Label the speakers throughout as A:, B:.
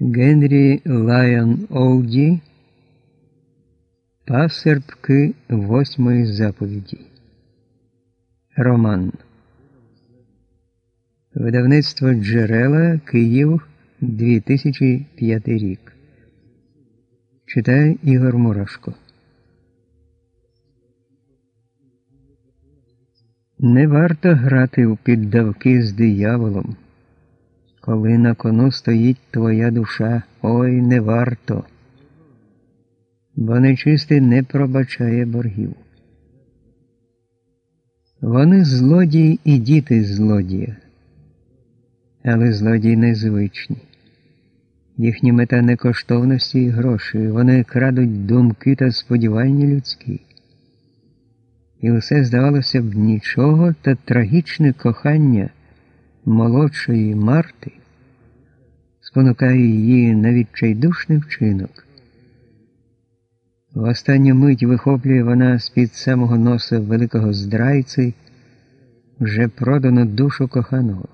A: Генрі Лайон Олді Пасербки восьмої заповіді. Роман. Видавництво Джерела Київ 2005 рік. Читає Ігор Мурашко. Не варто грати у піддавки з дияволом. Коли на кону стоїть твоя душа, ой не варто, бо нечистий не пробачає боргів. Вони злодії і діти злодія, але злодії незвичні. Їхні мета не коштовності і гроші, вони крадуть думки та сподівання людські. І усе здавалося б нічого та трагічне кохання молодшої Марти спонукає її на відчайдушний вчинок. В останню мить вихоплює вона з-під самого носа великого здрайци вже продану душу коханого.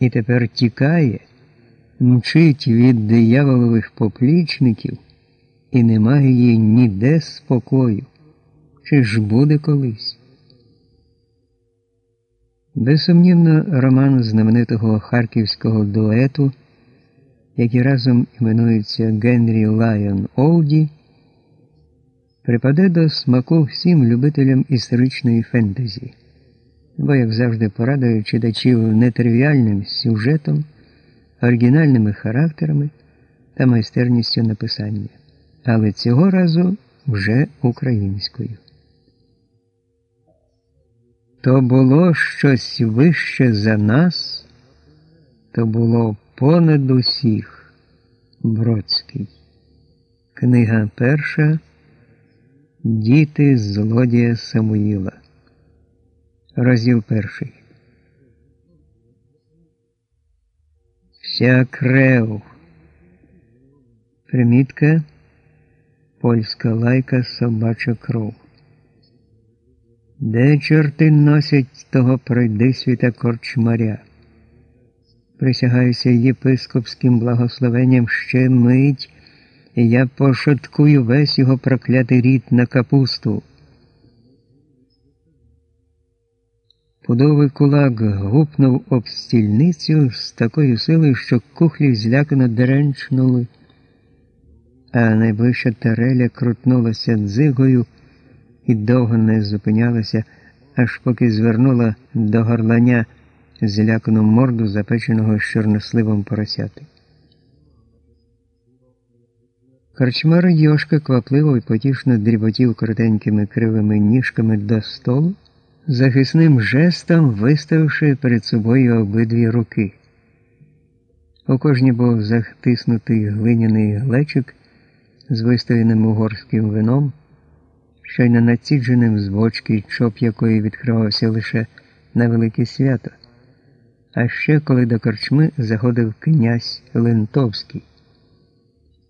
A: І тепер тікає, мчить від дияволових поплічників і немає їй ніде спокою. Чи ж буде колись? Безсумнівно, роман знаменитого харківського дуету, який разом іменується Генрі Лайон Олді, припаде до смаку всім любителям історичної фентезі, бо, як завжди, порадує читачів нетривіальним сюжетом, оригінальними характерами та майстерністю написання, але цього разу вже українською. То було щось вище за нас, то було понад усіх Бродський. Книга перша Діти злодія Самуїла. Розділ перший. Вся крев. Примітка. Польська лайка собача кров. Де чорти носять того пройдисвіта корчмаря? Присягаюся єпископським благословенням ще мить, і я пошаткую весь його проклятий рід на капусту. Пудовий кулак гупнув об стільницю з такою силою, що кухлі злякано деренчнули, а найближча тареля крутнулася дзигою і довго не зупинялася, аж поки звернула до горлання злякану морду запеченого з чорносливом поросяти. Корчмар Йошка квапливо і потішно дріботів коротенькими кривими ніжками до столу, захисним жестом виставивши перед собою обидві руки. У кожній був захтиснутий глиняний глечик з виставленим угорським вином щойно націдженим з чоп якої відкривався лише на велике свято. А ще коли до корчми заходив князь Лентовський,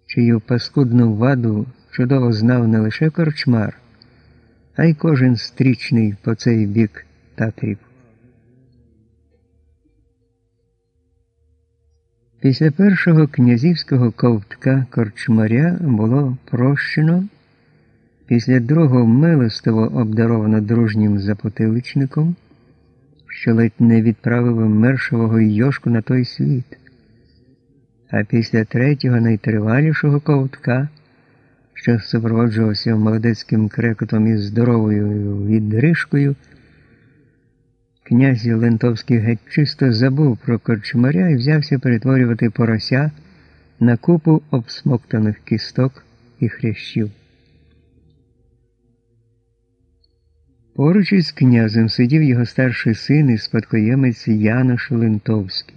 A: чию паскудну ваду чудово знав не лише корчмар, а й кожен стрічний по цей бік татрів. Після першого князівського ковтка корчмаря було прощено. Після другого милостиво обдаровано дружнім запотиличником, що ледь не відправив мершового йошку на той світ, а після третього найтривалішого ковтка, що супроводжувався молодецьким крекотом і здоровою відрижкою, князь Лентовський геть чисто забув про корчмаря і взявся перетворювати порося на купу обсмоктаних кісток і хрящів. Поруч із князем сидів його старший син і спадкоємець Янош Лентовський.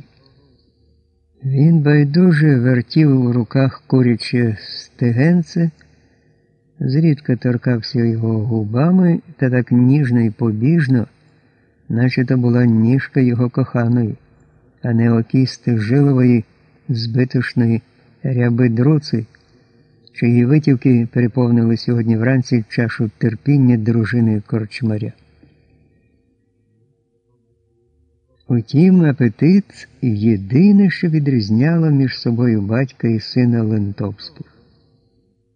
A: Він байдуже вертів у руках куряче стегенце, зрідка торкався його губами та так ніжно і побіжно, наче то була ніжка його коханої, а не окісти жилової збитошної ряби друци чиї витівки переповнили сьогодні вранці чашу терпіння дружини корчмаря. Утім, апетит єдине, що відрізняло між собою батька і сина Лентовських.